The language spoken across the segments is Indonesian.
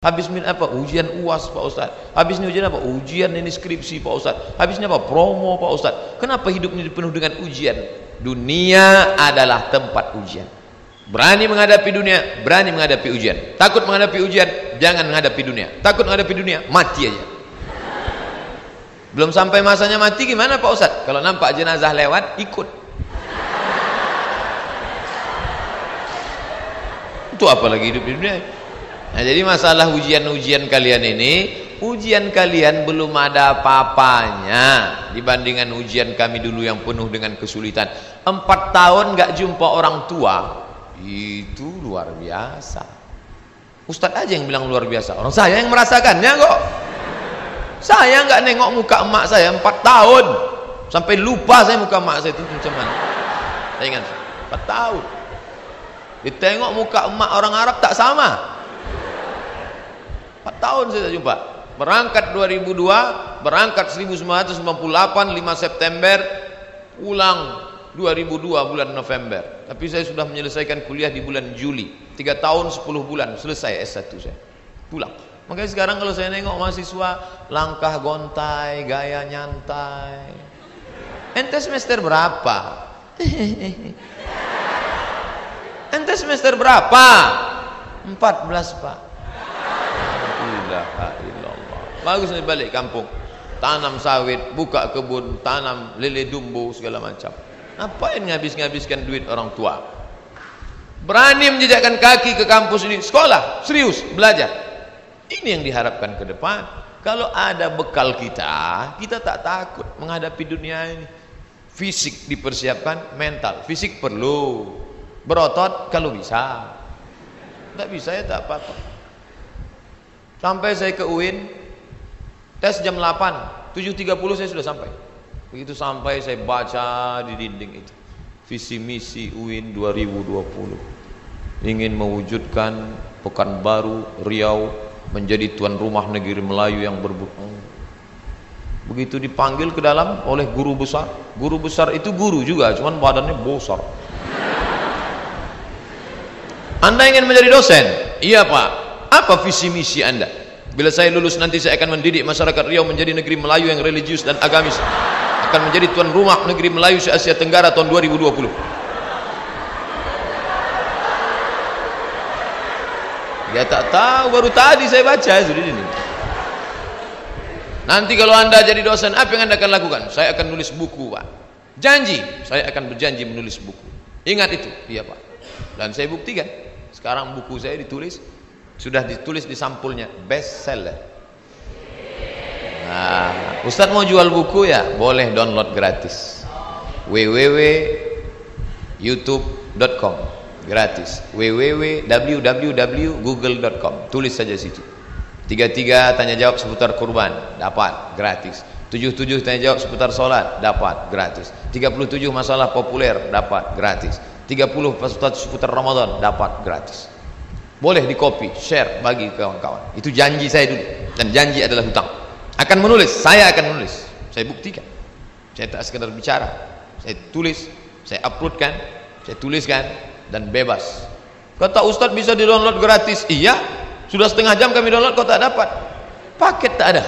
Habis min apa? Ujian UAS Pak Ustaz. Habis ini ujian apa? Ujian ini skripsi Pak Ustaz. Habisnya apa? Promo Pak Ustaz. Kenapa hidup ini penuh dengan ujian? Dunia adalah tempat ujian. Berani menghadapi dunia, berani menghadapi ujian. Takut menghadapi ujian, jangan menghadapi dunia. Takut menghadapi dunia, mati aja. Belum sampai masanya mati gimana Pak Ustaz? Kalau nampak jenazah lewat, ikut. Itu apa lagi hidup di dunia? Nah, jadi masalah ujian-ujian kalian ini, ujian kalian belum ada apa-apanya dibandingkan ujian kami dulu yang penuh dengan kesulitan. Empat tahun nggak jumpa orang tua, itu luar biasa. Ustadz aja yang bilang luar biasa. Orang saya yang merasakannya kok. Saya nggak nengok muka emak saya empat tahun, sampai lupa saya muka emak saya itu macam mana. Saya ingat empat tahun. Ditengok muka emak orang Arab tak sama. 4 tahun saya jumpa. Berangkat 2002 berangkat 1998 5 September pulang 2002 bulan November. Tapi saya sudah menyelesaikan kuliah di bulan Juli. 3 tahun 10 bulan. Selesai S1 saya. Pulang. Makanya sekarang kalau saya nengok mahasiswa langkah gontai gaya nyantai. Ente semester berapa? Ente semester berapa? 14 pak bagus nih balik kampung. Tanam sawit buka kebun tanam lele dumbo segala macam. Ngapain ngabis-ngabiskan duit orang tua? Berani menjejakkan kaki ke kampus ini. Sekolah serius belajar. Ini yang diharapkan ke depan. Kalau ada bekal kita kita tak takut menghadapi dunia ini. Fisik dipersiapkan mental. Fisik perlu. Berotot kalau bisa. Tak bisa ya tak apa-apa. Sampai saya ke UIN, tes jam 8, 7.30 saya sudah sampai. Begitu sampai saya baca di dinding itu. Visi misi UIN 2020. Ingin mewujudkan Pekanbaru, Riau menjadi tuan rumah negeri Melayu yang berbutang. Begitu dipanggil ke dalam oleh guru besar. Guru besar itu guru juga, cuman badannya besar. Anda ingin menjadi dosen? Iya Pak. Apa visi misi anda? Bila saya lulus nanti saya akan mendidik masyarakat Riau menjadi negeri Melayu yang religius dan agamis. Akan menjadi tuan rumah negeri Melayu se Asia Tenggara tahun 2020. Dia tak tahu baru tadi saya baca sudah ini. Nanti kalau anda jadi dosen apa yang anda akan lakukan? Saya akan nulis buku pak. Janji saya akan berjanji menulis buku. Ingat itu, iya pak. Dan saya buktikan. Sekarang buku saya ditulis sudah ditulis di sampulnya best seller nah Ustadz mau jual buku ya? Boleh download gratis. www.youtube.com gratis. www.www.google.com tulis saja situ. Tiga-tiga tanya jawab seputar kurban dapat gratis. Tujuh-tujuh tanya jawab seputar sholat dapat gratis. Tiga puluh tujuh masalah populer dapat gratis. Tiga puluh seputar Ramadan dapat gratis boleh di copy, share bagi kawan-kawan. Itu janji saya dulu. Dan janji adalah hutang. Akan menulis, saya akan menulis. Saya buktikan. Saya tak sekedar bicara. Saya tulis, saya uploadkan saya tuliskan dan bebas. Kata Ustadz bisa di download gratis? Iya, sudah setengah jam kami download kau tak dapat. Paket tak ada.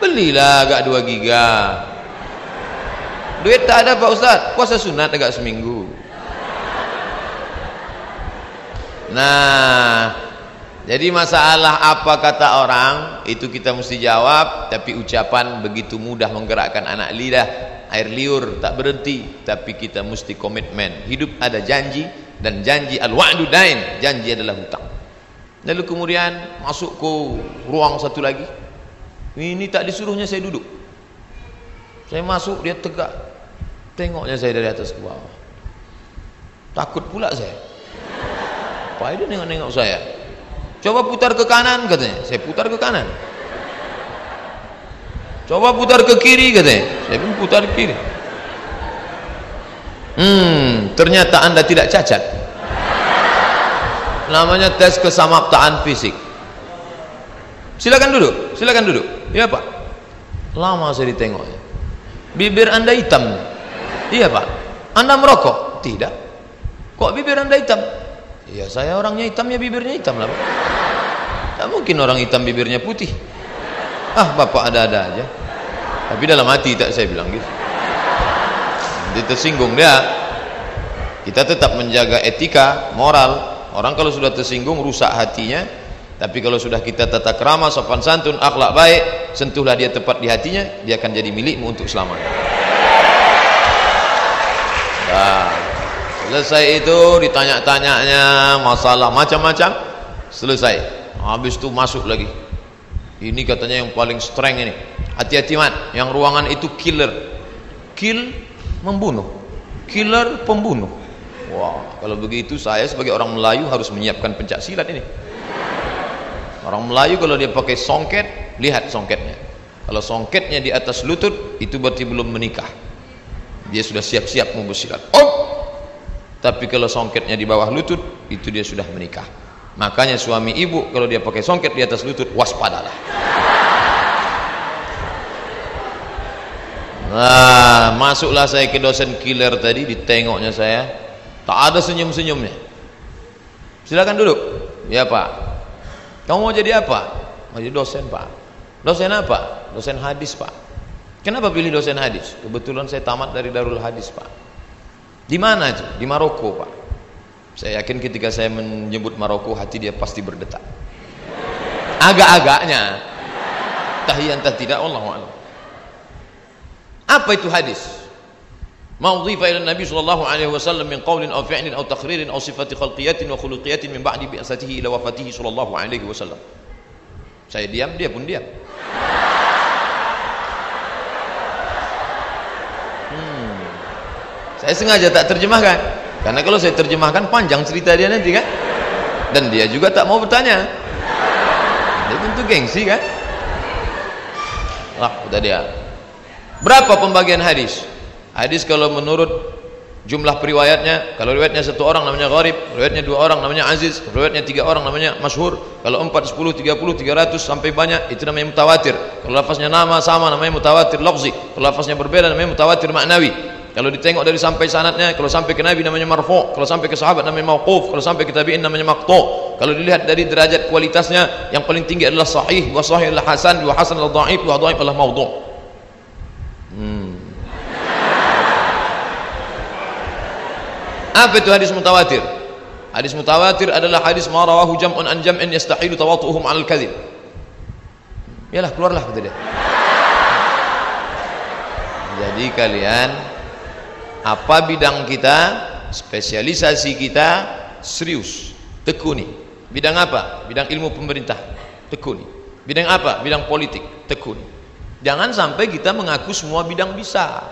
Belilah agak 2 giga. Duit tak ada Pak Ustadz puasa sunat agak seminggu Nah, jadi masalah apa kata orang itu kita mesti jawab, tapi ucapan begitu mudah menggerakkan anak lidah, air liur tak berhenti, tapi kita mesti komitmen. Hidup ada janji dan janji al-wa'du dain, janji adalah hutang. Lalu kemudian masuk ke ruang satu lagi. Ini tak disuruhnya saya duduk. Saya masuk dia tegak. Tengoknya saya dari atas ke bawah. Takut pula saya apa dia nengok-nengok saya? Coba putar ke kanan katanya. Saya putar ke kanan. Coba putar ke kiri katanya. Saya pun putar ke kiri. Hmm ternyata anda tidak cacat. Namanya tes kesamaptaan fisik. Silakan duduk silakan duduk. Iya pak. Lama saya ditengoknya bibir anda hitam. Iya pak. Anda merokok? Tidak. Kok bibir anda hitam Ya saya orangnya hitam ya bibirnya hitam lah. Tak mungkin orang hitam bibirnya putih. Ah bapak ada-ada aja. Tapi dalam hati tak saya bilang gitu. Dia tersinggung dia. Kita tetap menjaga etika, moral. Orang kalau sudah tersinggung rusak hatinya. Tapi kalau sudah kita tata kerama, sopan santun, akhlak baik, sentuhlah dia tepat di hatinya, dia akan jadi milikmu untuk selamanya. Nah, selesai itu ditanya-tanyanya masalah macam-macam, selesai. Habis itu masuk lagi. Ini katanya yang paling strength ini. Hati-hati mat, yang ruangan itu killer. Kill membunuh. Killer pembunuh. Wah, kalau begitu saya sebagai orang Melayu harus menyiapkan pencak silat ini. Orang Melayu kalau dia pakai songket, lihat songketnya. Kalau songketnya di atas lutut, itu berarti belum menikah. Dia sudah siap-siap mau bersilat. Oh! Tapi kalau songketnya di bawah lutut, itu dia sudah menikah. Makanya suami ibu kalau dia pakai songket di atas lutut, waspadalah. Nah, masuklah saya ke dosen killer tadi, ditengoknya saya, tak ada senyum-senyumnya. Silakan duduk. Ya Pak, kamu mau jadi apa? Mau jadi dosen pak. Dosen apa? Dosen hadis pak. Kenapa pilih dosen hadis? Kebetulan saya tamat dari Darul Hadis pak. Di mana itu? Di Maroko, Pak. Saya yakin ketika saya menyebut Maroko, hati dia pasti berdetak. Agak-agaknya. Tahiyan tak tidak, Allah Allah. Apa itu hadis? Ma'udhifa ila Nabi sallallahu alaihi wasallam min qawlin aw fi'lin aw takhririn aw sifati khalqiyatin wa khuluqiyatin min ba'di bi'asatihi ila wafatihi sallallahu alaihi wasallam. Saya diam, dia pun diam. Saya sengaja tak terjemahkan karena kalau saya terjemahkan panjang cerita dia nanti kan dan dia juga tak mau bertanya dia tentu gengsi kan lah udah dia berapa pembagian hadis Hadis kalau menurut jumlah periwayatnya, kalau riwayatnya satu orang namanya gharib, riwayatnya dua orang namanya aziz, riwayatnya tiga orang namanya masyhur. Kalau empat, sepuluh, tiga puluh, tiga ratus sampai banyak itu namanya mutawatir. Kalau lafaznya nama sama namanya mutawatir lafzi. Kalau lafaznya berbeda namanya mutawatir maknawi. Kalau ditengok dari sampai sanatnya, kalau sampai ke Nabi namanya marfu, kalau sampai ke sahabat namanya mauquf, kalau sampai ke tabi'in namanya maqtu. Kalau dilihat dari derajat kualitasnya, yang paling tinggi adalah sahih, wa sahih adalah hasan, wa hasan adalah dhaif, wa dhaif adalah maudhu'. Hmm. Apa itu hadis mutawatir? Hadis mutawatir adalah hadis ma rawahu jam'un an jam'in yastahilu tawatu'uhum 'alal kadhib. Yalah keluarlah kata dia. Jadi kalian apa bidang kita, spesialisasi kita serius, tekuni. Bidang apa? Bidang ilmu pemerintah, tekuni. Bidang apa? Bidang politik, tekuni. Jangan sampai kita mengaku semua bidang bisa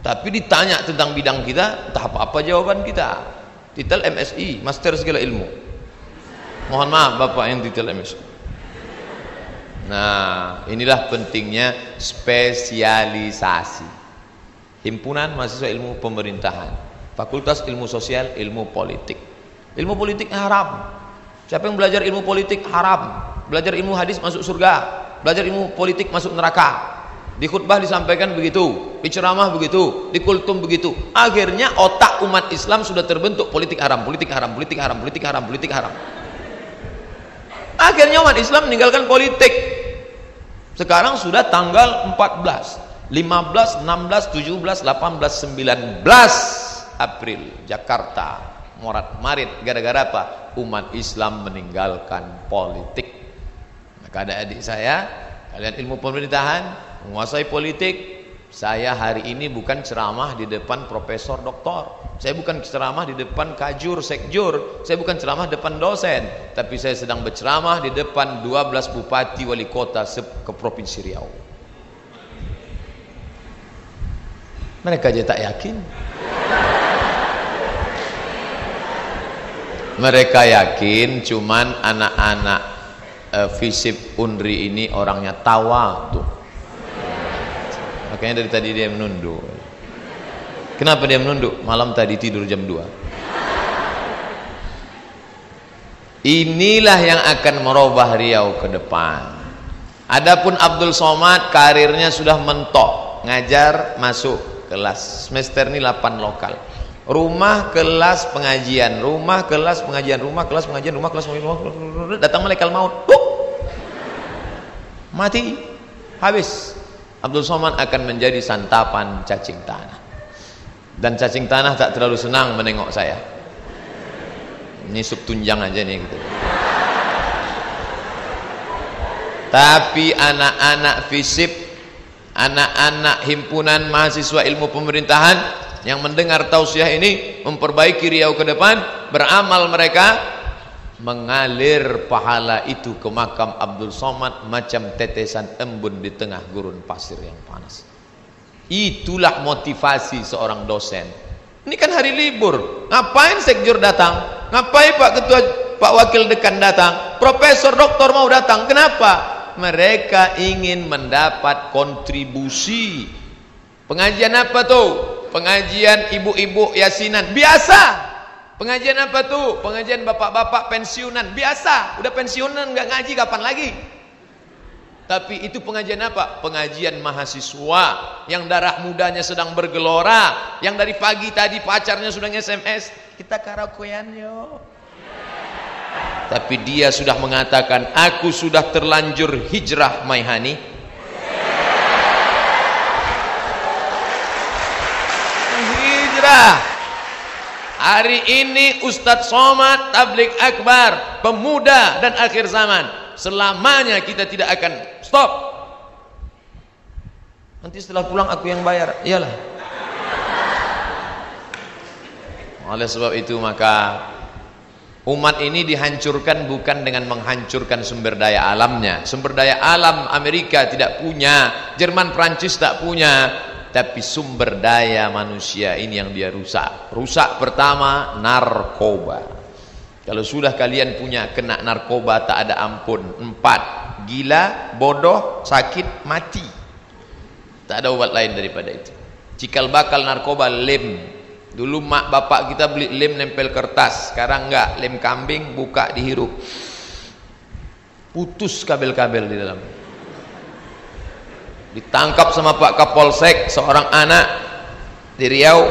tapi ditanya tentang bidang kita entah apa-apa jawaban kita titel MSI Master segala ilmu mohon maaf Bapak yang titel MSI nah inilah pentingnya spesialisasi himpunan mahasiswa ilmu pemerintahan fakultas ilmu sosial ilmu politik. Ilmu politik haram. Siapa yang belajar ilmu politik? Haram. Belajar ilmu hadis masuk surga. Belajar ilmu politik masuk neraka. Di khutbah disampaikan begitu, di ceramah begitu, di kultum begitu. Akhirnya otak umat Islam sudah terbentuk. Politik haram, politik haram, politik haram, politik haram, politik haram. Akhirnya umat Islam meninggalkan politik. Sekarang sudah tanggal 14, 15, 16, 17, 18, 19 April Jakarta. Morat marit. Gara-gara apa? Umat Islam meninggalkan politik. Maka ada adik saya, kalian ilmu pemerintahan, menguasai politik. Saya hari ini bukan ceramah di depan profesor doktor. Saya bukan ceramah di depan kajur sekjur. Saya bukan ceramah depan dosen. Tapi saya sedang berceramah di depan 12 bupati wali kota ke provinsi Riau mereka aja tak yakin. Mereka yakin cuman anak-anak uh, visip unri ini orangnya tawa tuh makanya dari tadi dia menunduk. Kenapa dia menunduk? Malam tadi tidur jam 2 inilah yang akan merubah Riau ke depan. Adapun Abdul Somad karirnya sudah mentok. Ngajar masuk kelas. Semester ini 8 lokal. Rumah kelas pengajian rumah kelas pengajian rumah kelas pengajian rumah kelas pengajian rumah, kelas, datang malaikat maut. Buk! mati. Habis. Abdul Somad akan menjadi santapan cacing tanah. Dan cacing tanah tak terlalu senang menengok saya. Ini sub tunjang aja nih gitu. tapi anak-anak fisip anak-anak himpunan mahasiswa ilmu pemerintahan yang mendengar tausiah ini memperbaiki riau ke depan beramal mereka mengalir pahala itu ke makam Abdul Somad macam tetesan embun di tengah gurun pasir yang panas. Itulah motivasi seorang dosen. Ini kan hari libur. Ngapain sekjur datang? Ngapain pak ketua pak wakil dekan datang? Profesor doktor mau datang? Kenapa mereka ingin mendapat kontribusi. Pengajian apa tuh? Pengajian ibu-ibu yasinan. Biasa. Pengajian apa tuh? Pengajian bapak-bapak pensiunan. Biasa. Udah pensiunan nggak ngaji kapan lagi? Tapi itu pengajian apa? Pengajian mahasiswa yang darah mudanya sedang bergelora, yang dari pagi tadi pacarnya sudah SMS, kita karaokean yuk. Tapi dia sudah mengatakan, aku sudah terlanjur hijrah Maihani. Hijrah. Hari ini Ustadz Somad Tablik Akbar Pemuda dan akhir zaman Selamanya kita tidak akan Stop Nanti setelah pulang aku yang bayar Iyalah Oleh sebab itu maka Umat ini dihancurkan bukan dengan menghancurkan sumber daya alamnya. Sumber daya alam Amerika tidak punya Jerman Prancis tak punya. Tapi sumber daya manusia ini yang dia rusak. Rusak pertama narkoba. Kalau sudah kalian punya kena narkoba tak ada ampun. Empat gila, bodoh, sakit, mati. Tak ada obat lain daripada itu. Cikal bakal narkoba lem dulu mak bapak kita beli lem nempel kertas sekarang enggak. Lem kambing buka dihirup. Putus kabel-kabel di dalam. Ditangkap sama Pak Kapolsek seorang anak di Riau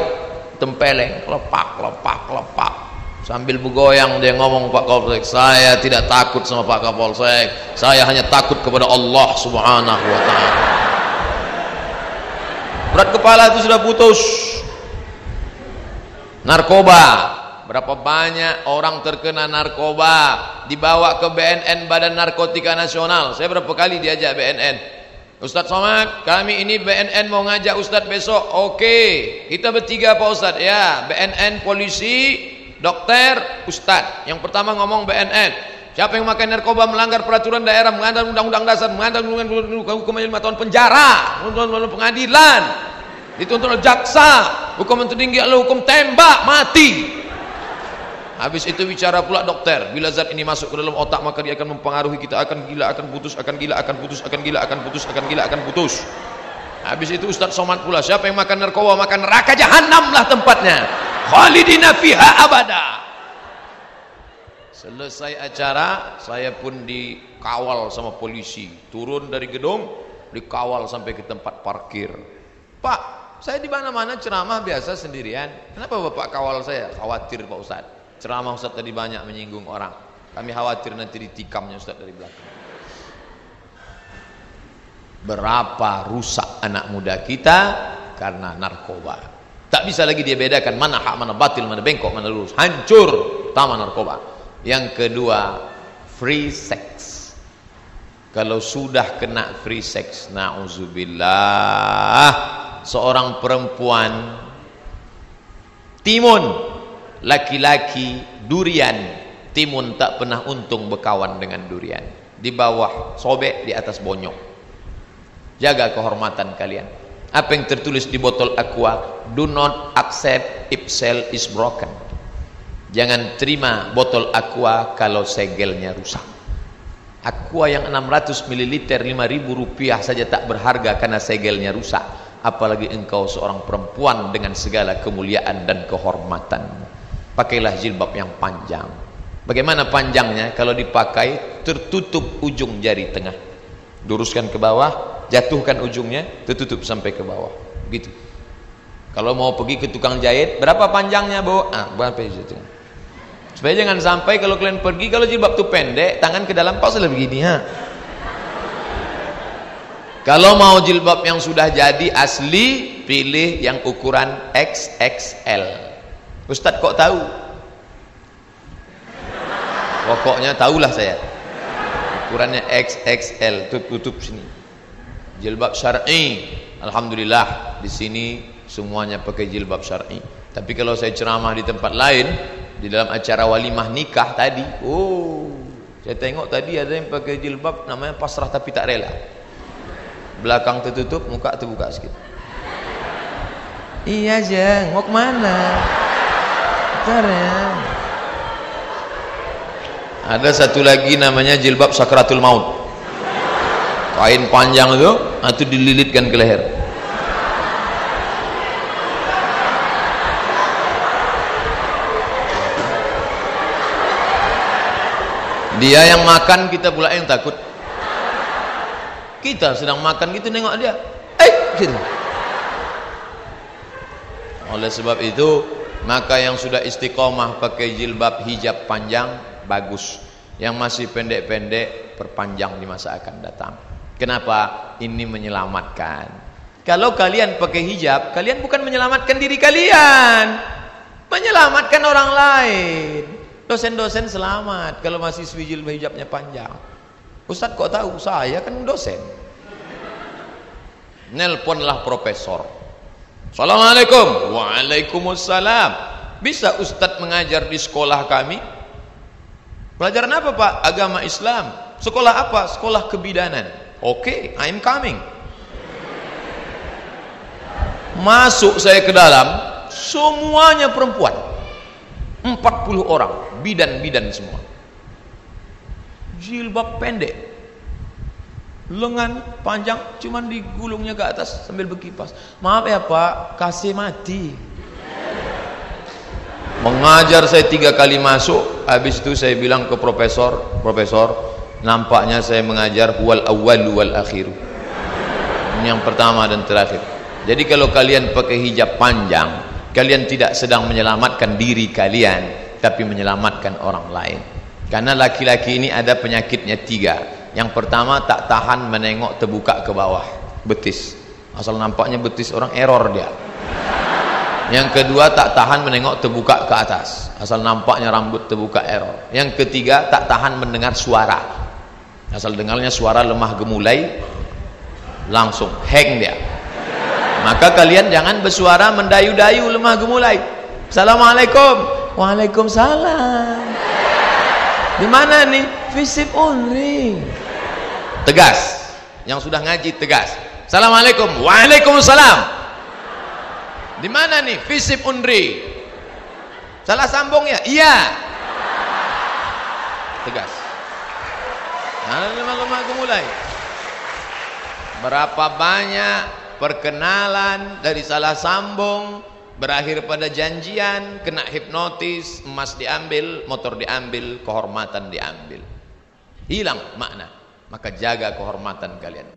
tempeleng lepak lepak lepak. Sambil bergoyang dia ngomong Pak Kapolsek saya tidak takut sama Pak Kapolsek. Saya hanya takut kepada Allah subhanahu wa ta'ala. Berat kepala itu sudah putus narkoba berapa banyak orang terkena narkoba dibawa ke BNN Badan Narkotika Nasional saya berapa kali diajak BNN Ustaz Somad, kami ini BNN mau ngajak Ustaz besok. Oke, kita bertiga Pak Ustaz. Ya, BNN polisi, dokter, Ustaz. Yang pertama ngomong BNN. Siapa yang makan narkoba melanggar peraturan daerah, melanggar undang-undang dasar, melanggar hukum lima tahun penjara, hukuman pengadilan, dituntut oleh jaksa, hukuman tertinggi adalah hukum tembak mati. Habis itu bicara pula dokter, bila zat ini masuk ke dalam otak maka dia akan mempengaruhi kita akan gila, akan putus, akan gila, akan putus, akan gila, akan putus, akan gila, akan putus. Habis itu Ustaz Somad pula, siapa yang makan narkoba makan neraka jahanam lah tempatnya. Khalidina fiha abada. Selesai acara, saya pun dikawal sama polisi. Turun dari gedung, dikawal sampai ke tempat parkir. Pak, saya di mana-mana ceramah biasa sendirian. Kenapa Bapak kawal saya? Khawatir Pak Ustaz ceramah Ustaz tadi banyak menyinggung orang. Kami khawatir nanti ditikamnya Ustaz dari belakang. Berapa rusak anak muda kita karena narkoba. Tak bisa lagi dia bedakan mana hak mana batil mana bengkok mana lurus. Hancur utama narkoba. Yang kedua free sex. Kalau sudah kena free sex na'udzubillah seorang perempuan timun laki-laki durian. Timun tak pernah untung berkawan dengan durian. Di bawah sobek di atas bonyok. Jaga kehormatan kalian. Apa yang tertulis di botol aqua do not accept if cell is broken. Jangan terima botol aqua kalau segelnya rusak. Aqua yang 600 ml 5000 rupiah saja tak berharga karena segelnya rusak apalagi engkau seorang perempuan dengan segala kemuliaan dan kehormatan. Pakailah jilbab yang panjang. Bagaimana panjangnya? Kalau dipakai tertutup ujung jari tengah. Luruskan ke bawah jatuhkan ujungnya tertutup sampai ke bawah. Gitu kalau mau pergi ke tukang jahit berapa panjangnya bu? Ah berapa itu? Supaya jangan sampai kalau kalian pergi kalau jilbab itu pendek tangan ke dalam pas begini ha kalau mau jilbab yang sudah jadi asli pilih yang ukuran XXL Ustadz kok tahu? Pokoknya tahulah saya. Ukurannya XXL tutup tutup sini. Jilbab syar'i. Alhamdulillah di sini semuanya pakai jilbab syar'i. Tapi kalau saya ceramah di tempat lain di dalam acara walimah nikah tadi oh saya tengok tadi ada yang pakai jilbab namanya pasrah tapi tak rela belakang tertutup muka terbuka sikit. Iya jeng. Mau ke mana? Bentar ya. Ada satu lagi namanya jilbab sakratul maut. Kain panjang itu itu dililitkan ke leher. Dia yang makan kita pula yang takut kita sedang makan gitu nengok dia. Eh! Gitu. Oleh sebab itu maka yang sudah istiqomah pakai jilbab hijab panjang bagus. Yang masih pendek-pendek perpanjang di masa akan datang. Kenapa? Ini menyelamatkan. Kalau kalian pakai hijab kalian bukan menyelamatkan diri kalian. Menyelamatkan orang lain. Dosen-dosen selamat kalau masih jilbab hijabnya panjang Ustaz kok tahu saya kan dosen nelponlah profesor Assalamualaikum Waalaikumsalam bisa Ustadz mengajar di sekolah kami Pelajaran apa Pak? Agama Islam. Sekolah apa? Sekolah kebidanan. Oke, okay, I'm coming. Masuk saya ke dalam, semuanya perempuan. 40 orang, bidan-bidan semua. Jilbab pendek. Lengan panjang cuman digulungnya ke atas sambil berkipas. Maaf ya Pak, kasih mati mengajar saya tiga kali masuk habis itu saya bilang ke profesor profesor nampaknya saya mengajar wal awal wal akhir yang pertama dan terakhir jadi kalau kalian pakai hijab panjang kalian tidak sedang menyelamatkan diri kalian tapi menyelamatkan orang lain karena laki-laki ini ada penyakitnya tiga. Yang pertama tak tahan menengok terbuka ke bawah. Betis. Asal nampaknya betis orang error dia. Yang kedua tak tahan menengok terbuka ke atas. Asal nampaknya rambut terbuka error. Yang ketiga tak tahan mendengar suara. Asal dengarnya suara lemah gemulai langsung hang dia. Maka kalian jangan bersuara mendayu-dayu lemah gemulai. Assalamualaikum. Waalaikumsalam di mana nih visip unri tegas yang sudah ngaji tegas Assalamualaikum Waalaikumsalam di mana nih? Visip Undri. Salah sambung ya? Iya. Tegas. Nah, lemah-lemah mulai. Berapa banyak perkenalan dari salah sambung berakhir pada janjian, kena hipnotis, emas diambil, motor diambil, kehormatan diambil. Hilang makna. Maka jaga kehormatan kalian.